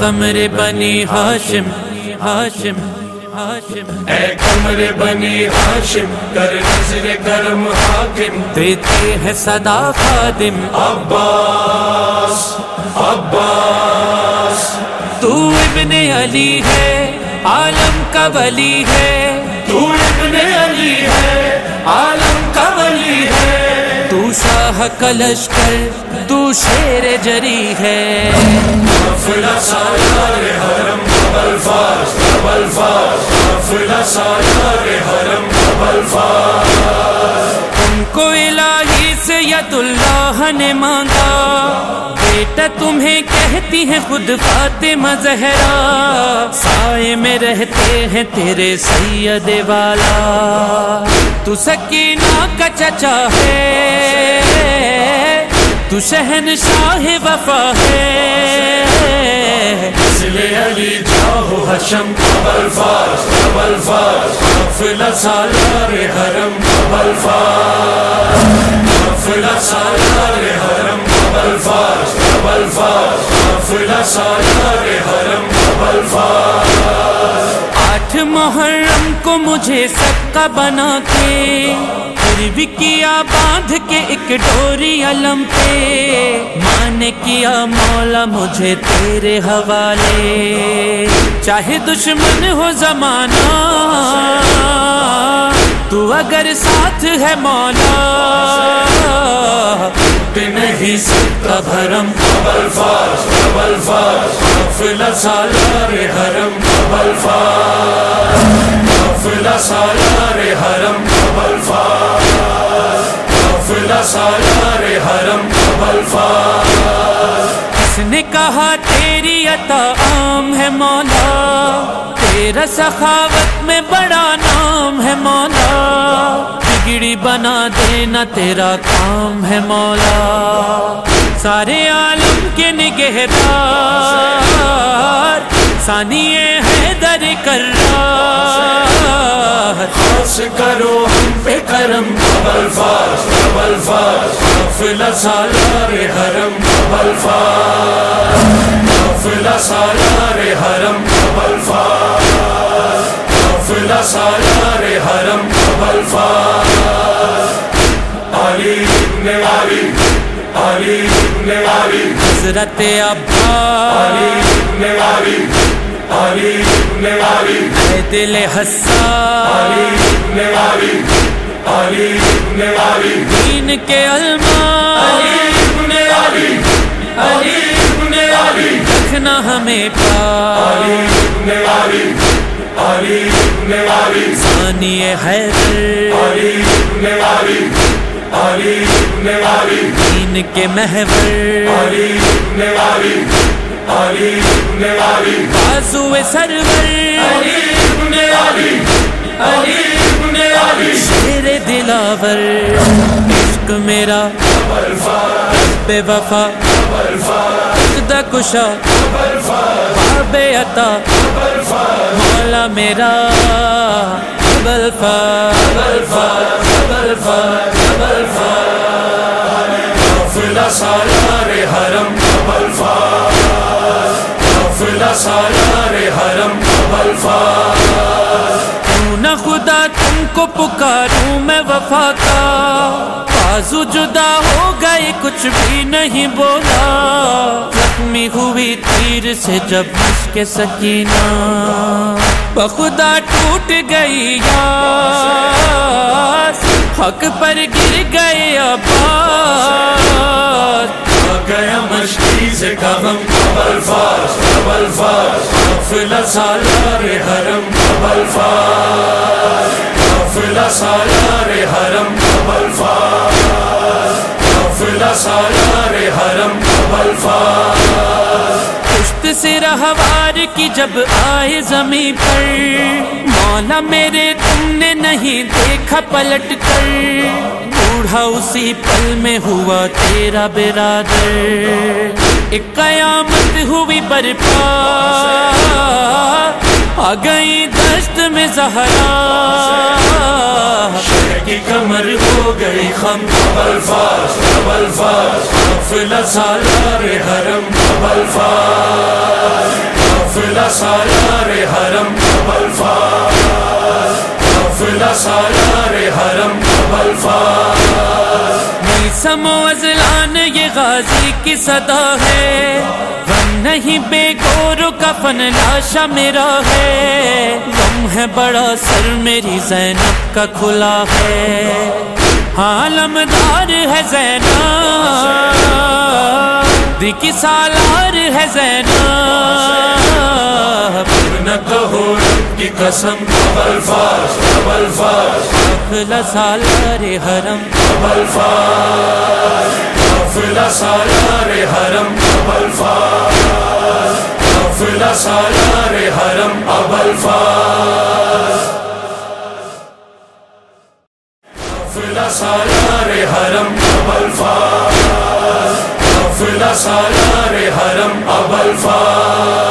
کمر بنی ہاشم ہاشم۔ ہاشم اے کمر بنی ہاشم کر نظر کرم حاکم. دیتے ہیں صدا خادم. عباس عباس. تو ابن علی ہے عالم کا ولی ہے. تو ابن علی ہے عالم کا ولی ہے. تو شاہ کلش کر تو شیر جری ہے. حرم الفاظ الفاظ فلا سالار حرم الفاظ تم کو الہی سے ید اللہ نے مانگا۔ بیٹا تمہیں کہتی ہیں خود فاطمہ زہرا۔ سائے میں رہتے ہیں تیرے سید والا۔ تو سکینہ کا چچا ہے۔ تو شہن شاہ وفا ہے۔ علی جاہو حشم الفاظ الفاظ فلا سالار حرم الفاظ فلا سالار حرم فلا سالار حرم آٹھ محرم کو مجھے سکا بنا کے پھر بھی کیا باندھ کے ایک ڈوری علم پہ۔ ماں نے کیا مولا مجھے تیرے حوالے۔ چاہے دشمن ہو زمانہ، تو اگر ساتھ ہے مولا۔ نہیں سکتا بھرم۔ الفاظ الفاظ فلا سالار حرم الفاظ فلا سالار حرم الفاظ فلا سالار حرم الفاظ کس نے کہا، تیری عطا عام ہے مولا۔ تیرا سخاوت میں بڑا نام ہے مولا۔ بگڑی بنا دینا تیرا کام ہے مولا۔ سارے عالم کے نگہدار ثانی ہے در کر کرو ہم پہ کرم الفاظ الفاظ فلا سالار حرم الفاظ فلا سالار حرم الفاظ فلا سالار حرم الفاظ علی ابن علی علی ابن علی۔ حضرت ابا علی دل حسان دین کے علماء رکھنا ہمیں پا علی دین کے محور، بازو سرور، شیر دلاور، عشق میرا بے وفا، خدا کشا، باب عطا، مولا میرا سالار حرم الفاظ فلا سالار حرم الفاظ کیوں نہ خدا تم کو پکاروں میں وفا کا؟ بازو جدا ہو گئے، کچھ بھی نہیں بولا۔ زخمی ہوئی تیر سے جب مشک سکینہ۔ بخدا ٹوٹ گئی یار حق پر گر گئے عباس۔ گیا مشکی سے کہم الفاظ الفاظ فلا سالار حرم الفاظ فلا سالار حرم الفاظ فلا سالار حرم الفاظ پشت سے رہوار جب آئے زمین پر مولا میرے تم نے نہیں دیکھا پلٹ کر بوڑھا اسی پل میں ہوا تیرا برادر ایک قیامت ہوئی برپا آ گئی دست میں زہرا کی کمر ہو گئی خم ابل فاس سالار حرم ابل سالار حرم ابل قافلہ سالار حرم ابل فاس۔ سمو ازلان یہ غازی کی صدا ہے۔ غم نہیں، بے گور کا فن لاشا میرا ہے۔ غم ہے، بڑا سر میری زینب کا کھلا ہے۔ عالمدار ہے زینب۔ کی سالار ہے زینب۔ کہو رب کی قسم ابل فاس قافلہ سالار حرم۔ ابل فاس قافلہ سالار حرم ابل فاس قافلہ سالار حرم ابل فاس قافلہ سالار حرم ابل فاس قافلہ سالار حرم ابل فاس